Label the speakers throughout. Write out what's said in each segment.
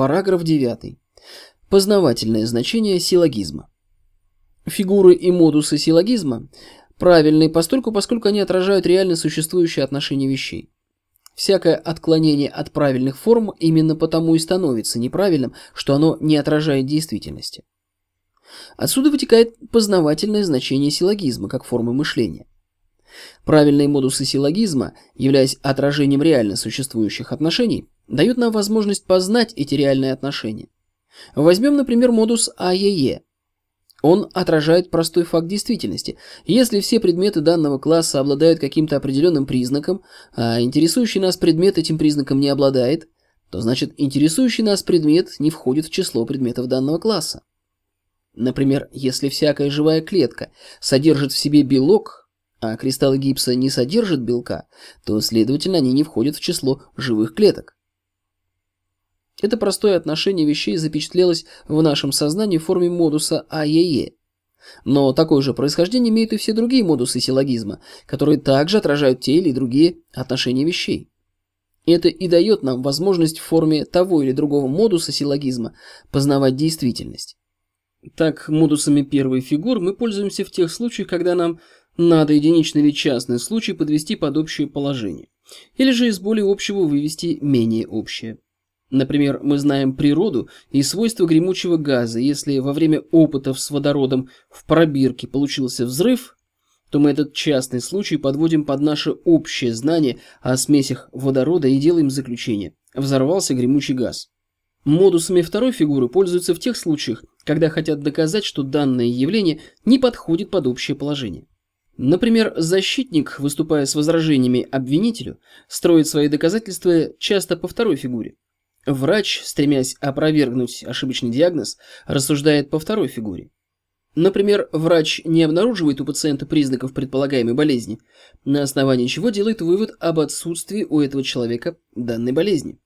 Speaker 1: Параграф 9. Познавательное значение силлогизма. Фигуры и модусы силлогизма правильны постольку, поскольку они отражают реально существующие отношения вещей. Всякое отклонение от правильных форм именно потому и становится неправильным, что оно не отражает действительности. Отсюда вытекает познавательное значение силлогизма как формы мышления. Правильные модусы силлогизма, являясь отражением реально существующих отношений, дают нам возможность познать эти реальные отношения. Возьмем, например, модус АЕЕ. Он отражает простой факт действительности. Если все предметы данного класса обладают каким-то определенным признаком, а интересующий нас предмет этим признаком не обладает, то значит интересующий нас предмет не входит в число предметов данного класса. Например, если всякая живая клетка содержит в себе белок, а кристаллы гипса не содержат белка, то, следовательно, они не входят в число живых клеток. Это простое отношение вещей запечатлелось в нашем сознании в форме модуса АЕЕ. Но такое же происхождение имеют и все другие модусы силлогизма, которые также отражают те или другие отношения вещей. Это и дает нам возможность в форме того или другого модуса силлогизма познавать действительность. Так, модусами первой фигур мы пользуемся в тех случаях, когда нам надо единичный или частный случай подвести под общее положение, или же из более общего вывести менее общее. Например, мы знаем природу и свойства гремучего газа. Если во время опытов с водородом в пробирке получился взрыв, то мы этот частный случай подводим под наше общее знание о смесях водорода и делаем заключение. Взорвался гремучий газ. Модусами второй фигуры пользуются в тех случаях, когда хотят доказать, что данное явление не подходит под общее положение. Например, защитник, выступая с возражениями обвинителю, строит свои доказательства часто по второй фигуре. Врач, стремясь опровергнуть ошибочный диагноз, рассуждает по второй фигуре. Например, врач не обнаруживает у пациента признаков предполагаемой болезни, на основании чего делает вывод об отсутствии у этого человека данной болезни.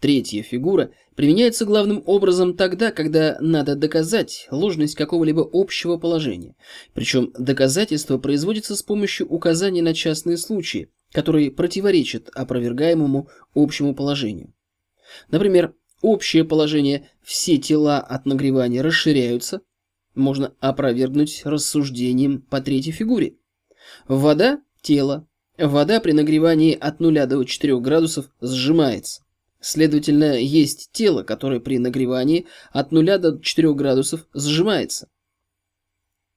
Speaker 1: Третья фигура применяется главным образом тогда, когда надо доказать ложность какого-либо общего положения. Причем доказательство производится с помощью указания на частные случаи, которые противоречат опровергаемому общему положению. Например, общее положение «все тела от нагревания расширяются» можно опровергнуть рассуждением по третьей фигуре. Вода – тело. Вода при нагревании от 0 до 4 градусов сжимается. Следовательно, есть тело, которое при нагревании от 0 до 4 градусов сжимается.